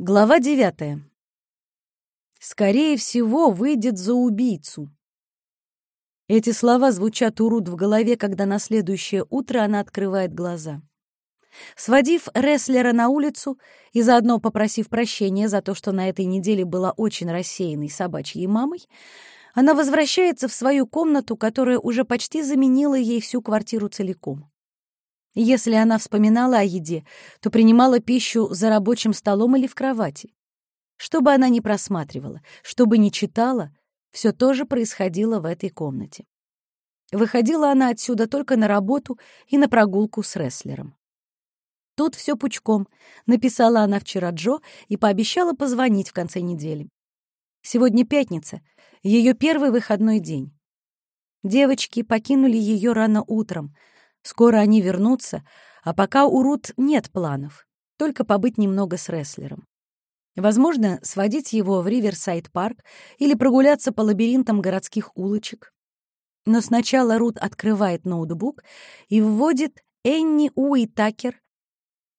Глава девятая. «Скорее всего, выйдет за убийцу». Эти слова звучат у Рут в голове, когда на следующее утро она открывает глаза. Сводив рестлера на улицу и заодно попросив прощения за то, что на этой неделе была очень рассеянной собачьей мамой, она возвращается в свою комнату, которая уже почти заменила ей всю квартиру целиком. Если она вспоминала о еде, то принимала пищу за рабочим столом или в кровати. Что бы она ни просматривала, что бы ни читала, все тоже происходило в этой комнате. Выходила она отсюда только на работу и на прогулку с рестлером. Тут все пучком, написала она вчера Джо и пообещала позвонить в конце недели. Сегодня пятница, ее первый выходной день. Девочки покинули ее рано утром — Скоро они вернутся, а пока у Рут нет планов, только побыть немного с рестлером. Возможно, сводить его в Риверсайд-парк или прогуляться по лабиринтам городских улочек. Но сначала Рут открывает ноутбук и вводит Энни Уитакер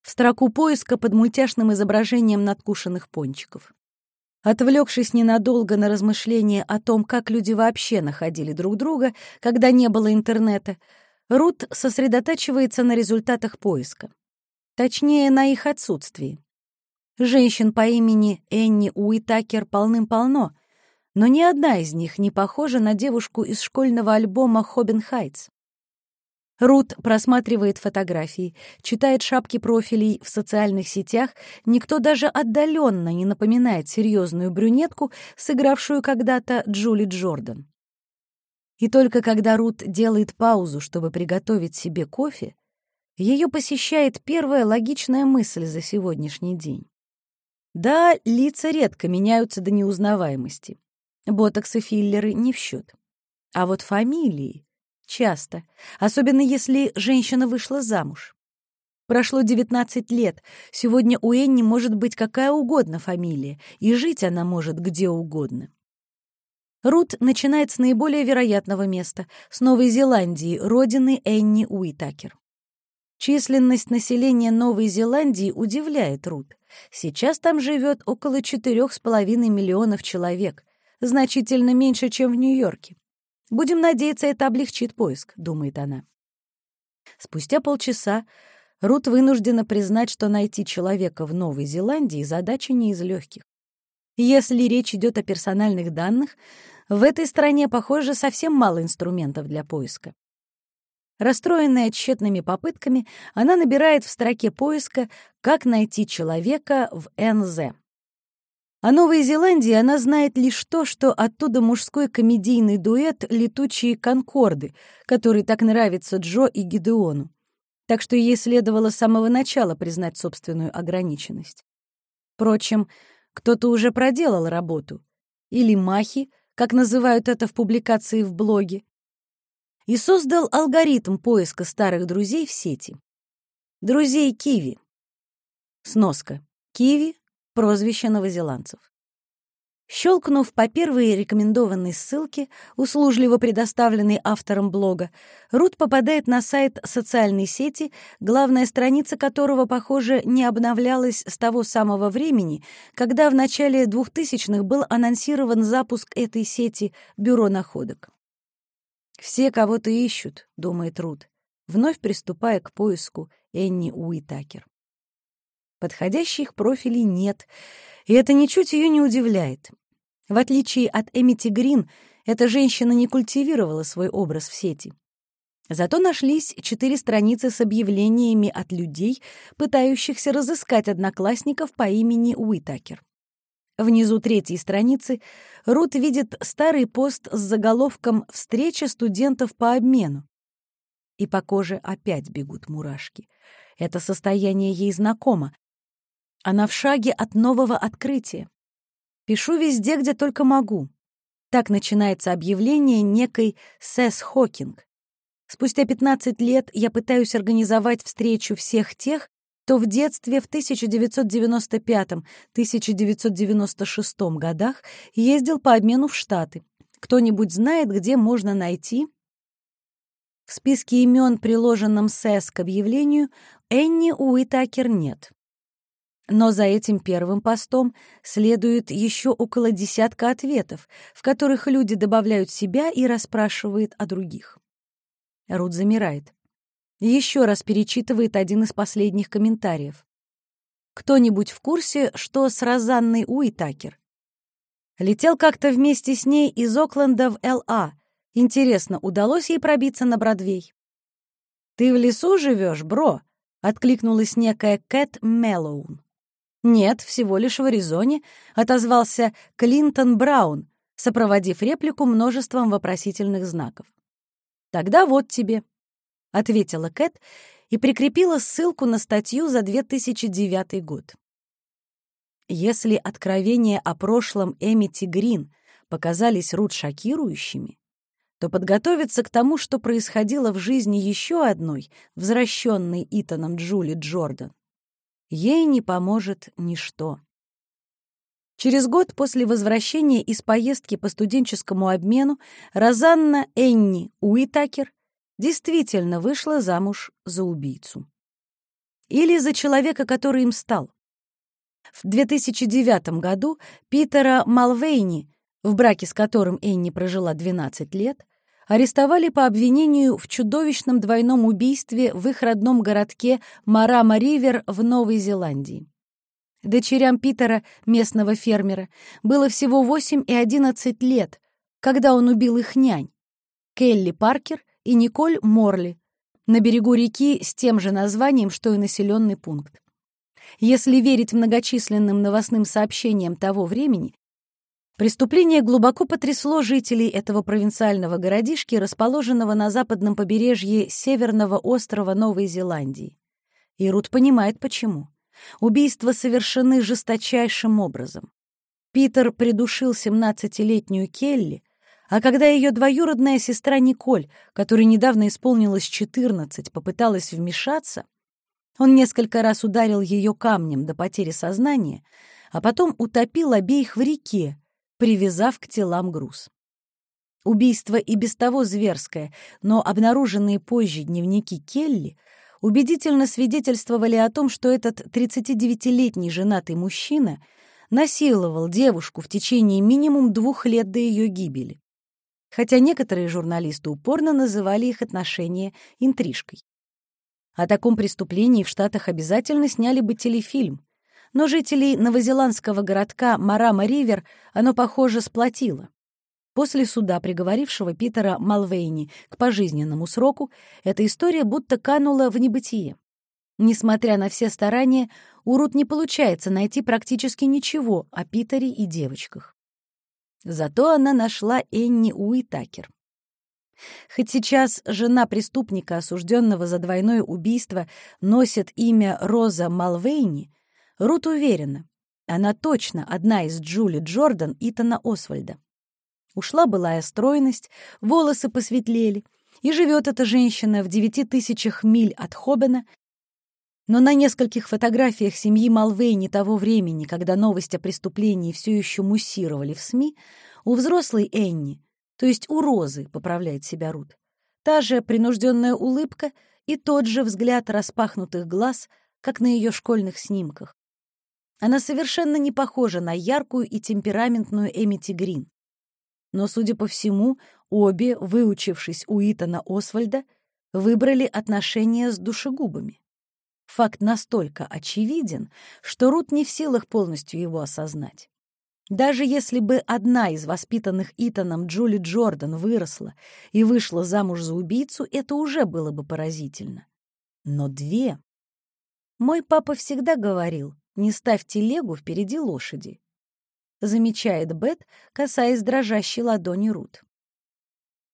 в строку поиска под мультяшным изображением надкушенных пончиков. Отвлекшись ненадолго на размышления о том, как люди вообще находили друг друга, когда не было интернета, Рут сосредотачивается на результатах поиска. Точнее, на их отсутствии. Женщин по имени Энни Уитакер полным-полно, но ни одна из них не похожа на девушку из школьного альбома «Хоббин Хайтс». Рут просматривает фотографии, читает шапки профилей в социальных сетях, никто даже отдаленно не напоминает серьезную брюнетку, сыгравшую когда-то Джули Джордан. И только когда Рут делает паузу, чтобы приготовить себе кофе, ее посещает первая логичная мысль за сегодняшний день. Да, лица редко меняются до неузнаваемости. Ботокс и филлеры не в счет. А вот фамилии часто, особенно если женщина вышла замуж. Прошло 19 лет, сегодня у Энни может быть какая угодно фамилия, и жить она может где угодно. Рут начинает с наиболее вероятного места, с Новой Зеландии, родины Энни Уитакер. Численность населения Новой Зеландии удивляет Рут. Сейчас там живет около 4,5 миллионов человек, значительно меньше, чем в Нью-Йорке. Будем надеяться, это облегчит поиск, думает она. Спустя полчаса Рут вынуждена признать, что найти человека в Новой Зеландии задача не из легких. Если речь идет о персональных данных, в этой стране, похоже, совсем мало инструментов для поиска. Расстроенная тщетными попытками, она набирает в строке поиска «Как найти человека в НЗ». О Новой Зеландии она знает лишь то, что оттуда мужской комедийный дуэт «Летучие конкорды», который так нравится Джо и Гидеону. Так что ей следовало с самого начала признать собственную ограниченность. Впрочем, кто-то уже проделал работу. Или махи, как называют это в публикации в блоге, и создал алгоритм поиска старых друзей в сети. Друзей Киви. Сноска. Киви — прозвище новозеландцев. Щелкнув по первой рекомендованной ссылке, услужливо предоставленной автором блога, Рут попадает на сайт социальной сети, главная страница которого, похоже, не обновлялась с того самого времени, когда в начале 2000-х был анонсирован запуск этой сети «Бюро находок». «Все кого-то ищут», — думает Рут, вновь приступая к поиску Энни Уитакер. Подходящих профилей нет, и это ничуть ее не удивляет. В отличие от Эмити Грин, эта женщина не культивировала свой образ в сети. Зато нашлись четыре страницы с объявлениями от людей, пытающихся разыскать одноклассников по имени Уитакер. Внизу третьей страницы Рут видит старый пост с заголовком «Встреча студентов по обмену». И по коже опять бегут мурашки. Это состояние ей знакомо. Она в шаге от нового открытия. Пишу везде, где только могу. Так начинается объявление некой Сэс Хокинг. Спустя 15 лет я пытаюсь организовать встречу всех тех, кто в детстве в 1995-1996 годах ездил по обмену в Штаты. Кто-нибудь знает, где можно найти? В списке имен, приложенном СЭС к объявлению, Энни Уитакер нет. Но за этим первым постом следует еще около десятка ответов, в которых люди добавляют себя и расспрашивают о других. Рут замирает. Еще раз перечитывает один из последних комментариев. Кто-нибудь в курсе, что с Розанной Уитакер? Летел как-то вместе с ней из Окленда в Л.А. Интересно, удалось ей пробиться на Бродвей? «Ты в лесу живешь, бро?» — откликнулась некая Кэт Меллоун. «Нет, всего лишь в Аризоне», — отозвался Клинтон Браун, сопроводив реплику множеством вопросительных знаков. «Тогда вот тебе», — ответила Кэт и прикрепила ссылку на статью за 2009 год. Если откровения о прошлом Эмити Грин показались Рут шокирующими, то подготовиться к тому, что происходило в жизни еще одной, возвращенной Итаном Джули Джордан, ей не поможет ничто. Через год после возвращения из поездки по студенческому обмену Розанна Энни Уитакер действительно вышла замуж за убийцу. Или за человека, который им стал. В 2009 году Питера Малвейни, в браке с которым Энни прожила 12 лет, арестовали по обвинению в чудовищном двойном убийстве в их родном городке Марама-Ривер в Новой Зеландии. Дочерям Питера, местного фермера, было всего 8 и 11 лет, когда он убил их нянь, Келли Паркер и Николь Морли, на берегу реки с тем же названием, что и населенный пункт. Если верить многочисленным новостным сообщениям того времени, Преступление глубоко потрясло жителей этого провинциального городишки, расположенного на западном побережье северного острова Новой Зеландии. И Рут понимает, почему. Убийства совершены жесточайшим образом. Питер придушил 17-летнюю Келли, а когда ее двоюродная сестра Николь, которой недавно исполнилось 14, попыталась вмешаться, он несколько раз ударил ее камнем до потери сознания, а потом утопил обеих в реке, привязав к телам груз. Убийство и без того зверское, но обнаруженные позже дневники Келли убедительно свидетельствовали о том, что этот 39-летний женатый мужчина насиловал девушку в течение минимум двух лет до ее гибели. Хотя некоторые журналисты упорно называли их отношения интрижкой. О таком преступлении в Штатах обязательно сняли бы телефильм, но жителей новозеландского городка Марама-Ривер оно, похоже, сплотило. После суда, приговорившего Питера Малвейни к пожизненному сроку, эта история будто канула в небытие. Несмотря на все старания, у Рут не получается найти практически ничего о Питере и девочках. Зато она нашла Энни Уитакер. Хоть сейчас жена преступника, осужденного за двойное убийство, носит имя Роза Малвейни, Рут уверена, она точно одна из Джули Джордан Итана Освальда. Ушла былая стройность, волосы посветлели, и живет эта женщина в девяти тысячах миль от Хобена, но на нескольких фотографиях семьи Малвейни того времени, когда новость о преступлении все еще муссировали в СМИ, у взрослой Энни, то есть у Розы, поправляет себя Рут, та же принужденная улыбка и тот же взгляд распахнутых глаз, как на ее школьных снимках. Она совершенно не похожа на яркую и темпераментную Эмити Грин. Но, судя по всему, обе, выучившись у Итана Освальда, выбрали отношения с душегубами. Факт настолько очевиден, что Рут не в силах полностью его осознать. Даже если бы одна из воспитанных Итаном Джули Джордан выросла и вышла замуж за убийцу, это уже было бы поразительно. Но две... Мой папа всегда говорил, не ставь телегу впереди лошади. Замечает Бет, касаясь дрожащей ладони Рут.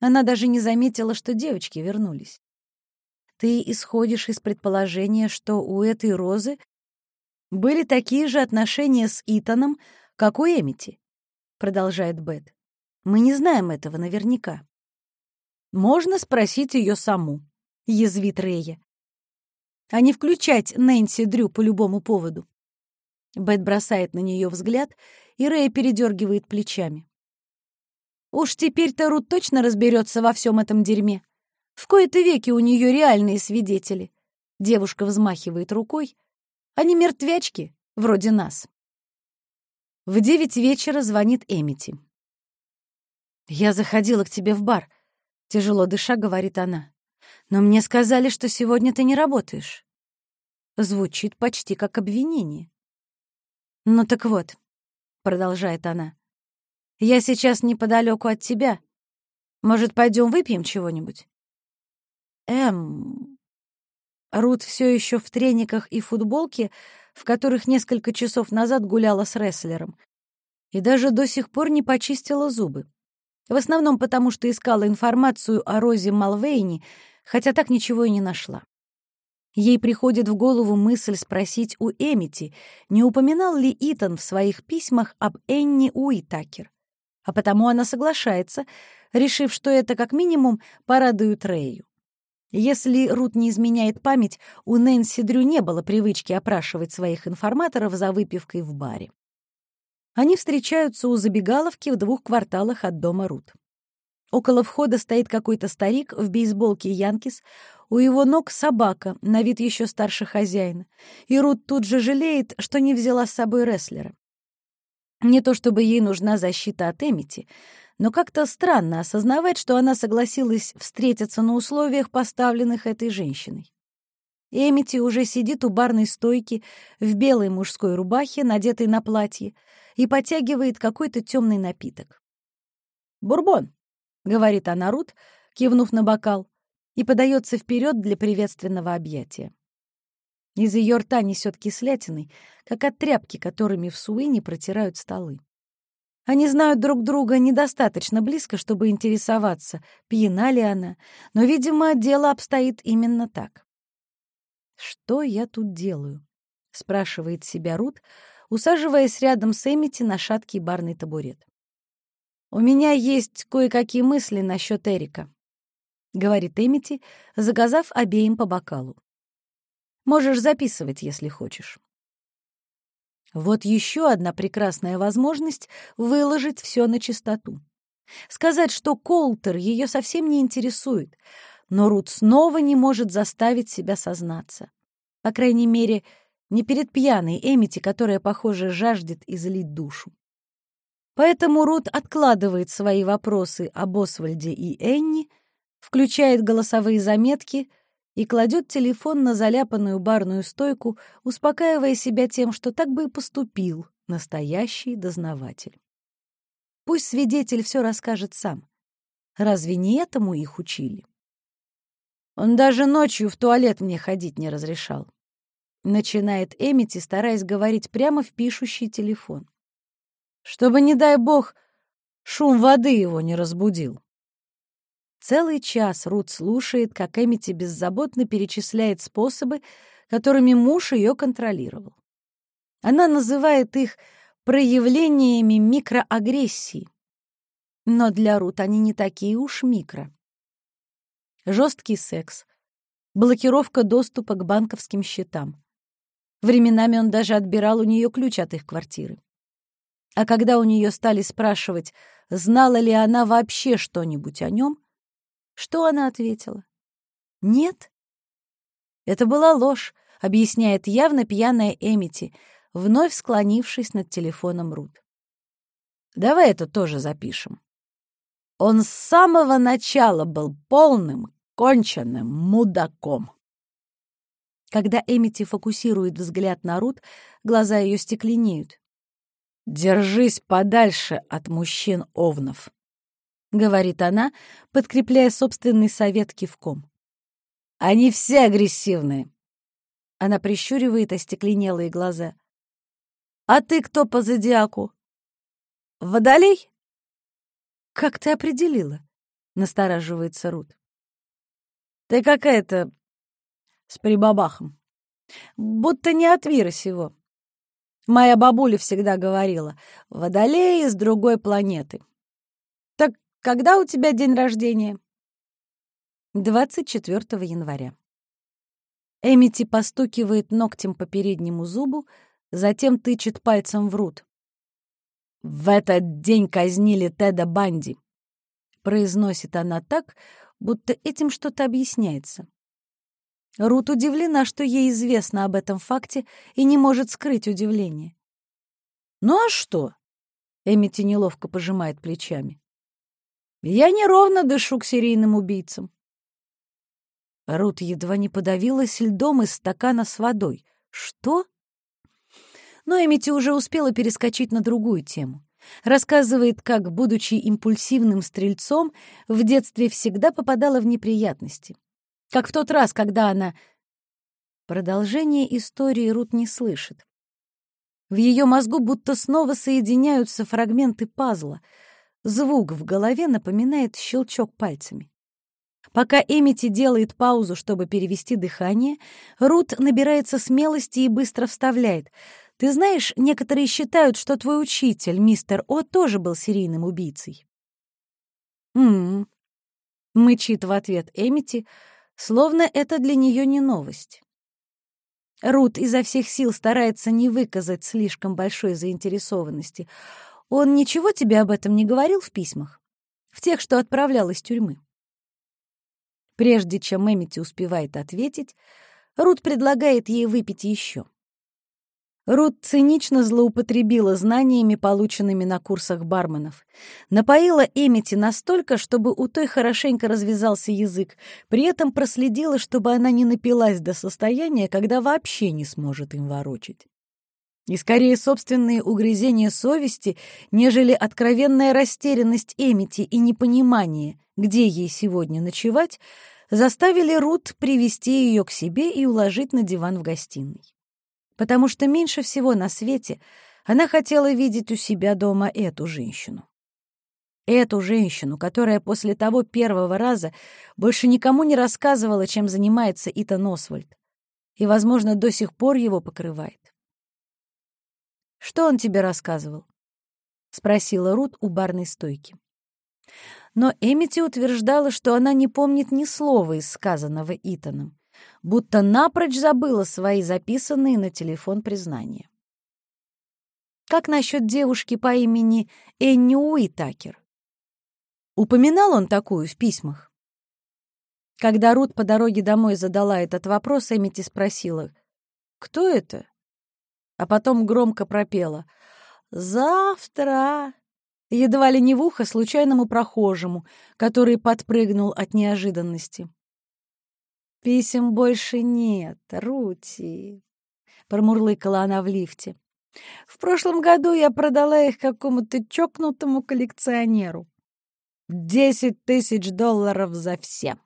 Она даже не заметила, что девочки вернулись. Ты исходишь из предположения, что у этой розы были такие же отношения с Итаном, как у Эмити, продолжает Бет. Мы не знаем этого наверняка. Можно спросить ее саму, язвит Рея, а не включать Нэнси Дрю по любому поводу. Бет бросает на нее взгляд, и Рэй передергивает плечами. Уж теперь-то Рут точно разберется во всем этом дерьме. В кои-то веки у нее реальные свидетели. Девушка взмахивает рукой. Они мертвячки, вроде нас. В девять вечера звонит Эмити. «Я заходила к тебе в бар», — тяжело дыша, говорит она. «Но мне сказали, что сегодня ты не работаешь». Звучит почти как обвинение. «Ну так вот», — продолжает она, — «я сейчас неподалеку от тебя. Может, пойдем выпьем чего-нибудь?» «Эм...» Рут все еще в трениках и футболке, в которых несколько часов назад гуляла с рестлером, и даже до сих пор не почистила зубы. В основном потому, что искала информацию о Розе Малвейне, хотя так ничего и не нашла. Ей приходит в голову мысль спросить у Эмити, не упоминал ли Итан в своих письмах об Энни Уитакер. А потому она соглашается, решив, что это как минимум порадует Рэю. Если Рут не изменяет память, у Нэнси Дрю не было привычки опрашивать своих информаторов за выпивкой в баре. Они встречаются у забегаловки в двух кварталах от дома Рут. Около входа стоит какой-то старик в бейсболке Янкис, у его ног собака, на вид еще старше хозяина, и Рут тут же жалеет, что не взяла с собой рестлера. Не то чтобы ей нужна защита от Эмити, но как-то странно осознавать, что она согласилась встретиться на условиях, поставленных этой женщиной. Эмити уже сидит у барной стойки в белой мужской рубахе, надетой на платье, и потягивает какой-то темный напиток. «Бурбон», — говорит она Рут, кивнув на бокал, и подается вперед для приветственного объятия. Из ее рта несет кислятиной, как от тряпки, которыми в Суине протирают столы. Они знают друг друга недостаточно близко, чтобы интересоваться, пьяна ли она, но, видимо, дело обстоит именно так. «Что я тут делаю?» — спрашивает себя Рут, усаживаясь рядом с Эмити на шаткий барный табурет. «У меня есть кое-какие мысли насчет Эрика», — говорит Эмити, заказав обеим по бокалу. «Можешь записывать, если хочешь». Вот еще одна прекрасная возможность выложить все на чистоту. Сказать, что Колтер ее совсем не интересует, но Рут снова не может заставить себя сознаться. По крайней мере, не перед пьяной Эмити, которая, похоже, жаждет излить душу. Поэтому Рут откладывает свои вопросы об Освальде и Энни, включает голосовые заметки — и кладет телефон на заляпанную барную стойку, успокаивая себя тем, что так бы и поступил настоящий дознаватель. Пусть свидетель все расскажет сам. Разве не этому их учили? Он даже ночью в туалет мне ходить не разрешал. Начинает Эмити, стараясь говорить прямо в пишущий телефон. Чтобы, не дай бог, шум воды его не разбудил. Целый час Рут слушает, как Эмити беззаботно перечисляет способы, которыми муж ее контролировал. Она называет их проявлениями микроагрессии. Но для Рут они не такие уж микро. Жесткий секс, блокировка доступа к банковским счетам. Временами он даже отбирал у нее ключ от их квартиры. А когда у нее стали спрашивать, знала ли она вообще что-нибудь о нем, что она ответила? Нет. Это была ложь, объясняет явно пьяная Эмити, вновь склонившись над телефоном Рут. Давай это тоже запишем. Он с самого начала был полным, конченным мудаком. Когда Эмити фокусирует взгляд на Рут, глаза ее стекленеют. «Держись подальше от мужчин-овнов», — говорит она, подкрепляя собственный совет кивком. «Они все агрессивные!» Она прищуривает остекленелые глаза. «А ты кто по зодиаку? Водолей?» «Как ты определила?» — настораживается Рут. «Ты какая-то с прибабахом. Будто не от мира сего. Моя бабуля всегда говорила, водолей из другой планеты. Когда у тебя день рождения?» 24 января. Эмити постукивает ногтем по переднему зубу, затем тычет пальцем в рут. «В этот день казнили Теда Банди», — произносит она так, будто этим что-то объясняется. Рут удивлена, что ей известно об этом факте и не может скрыть удивление. «Ну а что?» — Эмити неловко пожимает плечами. «Я неровно дышу к серийным убийцам». Рут едва не подавилась льдом из стакана с водой. «Что?» Но Эмити уже успела перескочить на другую тему. Рассказывает, как, будучи импульсивным стрельцом, в детстве всегда попадала в неприятности. Как в тот раз, когда она... Продолжение истории Рут не слышит. В ее мозгу будто снова соединяются фрагменты пазла. Звук в голове напоминает щелчок пальцами. Пока Эмити делает паузу, чтобы перевести дыхание, Рут набирается смелости и быстро вставляет. «Ты знаешь, некоторые считают, что твой учитель, мистер О, тоже был серийным убийцей». «М-м-м», мычит в ответ Эмити, словно это для нее не новость. Рут изо всех сил старается не выказать слишком большой заинтересованности. Он ничего тебе об этом не говорил в письмах? В тех, что отправлял из тюрьмы? Прежде чем Эмити успевает ответить, Рут предлагает ей выпить еще. Рут цинично злоупотребила знаниями, полученными на курсах барменов. Напоила Эмити настолько, чтобы у той хорошенько развязался язык, при этом проследила, чтобы она не напилась до состояния, когда вообще не сможет им ворочать. И скорее собственные угрызения совести, нежели откровенная растерянность Эмити и непонимание, где ей сегодня ночевать, заставили Рут привести ее к себе и уложить на диван в гостиной потому что меньше всего на свете она хотела видеть у себя дома эту женщину. Эту женщину, которая после того первого раза больше никому не рассказывала, чем занимается Итан Освальд, и, возможно, до сих пор его покрывает. «Что он тебе рассказывал?» — спросила Рут у барной стойки. Но Эмити утверждала, что она не помнит ни слова из сказанного Итаном, будто напрочь забыла свои записанные на телефон признания. Как насчет девушки по имени Энни Уитакер? Упоминал он такую в письмах? Когда Рут по дороге домой задала этот вопрос, Эмити спросила, «Кто это?» А потом громко пропела, «Завтра!» едва ли не в ухо случайному прохожему, который подпрыгнул от неожиданности. «Писем больше нет, Рути», — промурлыкала она в лифте. «В прошлом году я продала их какому-то чокнутому коллекционеру. Десять тысяч долларов за все.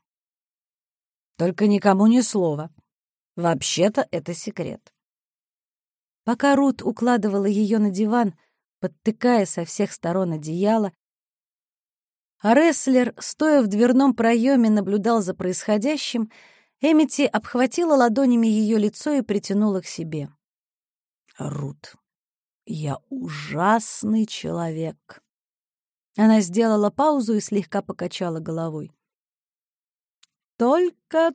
Только никому ни слова. Вообще-то это секрет». Пока Рут укладывала ее на диван, подтыкая со всех сторон одеяло, а рестлер, стоя в дверном проеме, наблюдал за происходящим — Эмити обхватила ладонями ее лицо и притянула к себе. «Рут, я ужасный человек». Она сделала паузу и слегка покачала головой. «Только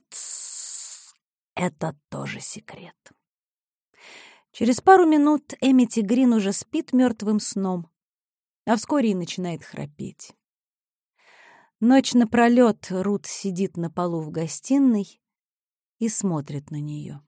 это тоже секрет». Через пару минут Эмити Грин уже спит мертвым сном, а вскоре и начинает храпеть. Ночь напролет Рут сидит на полу в гостиной, и смотрит на нее.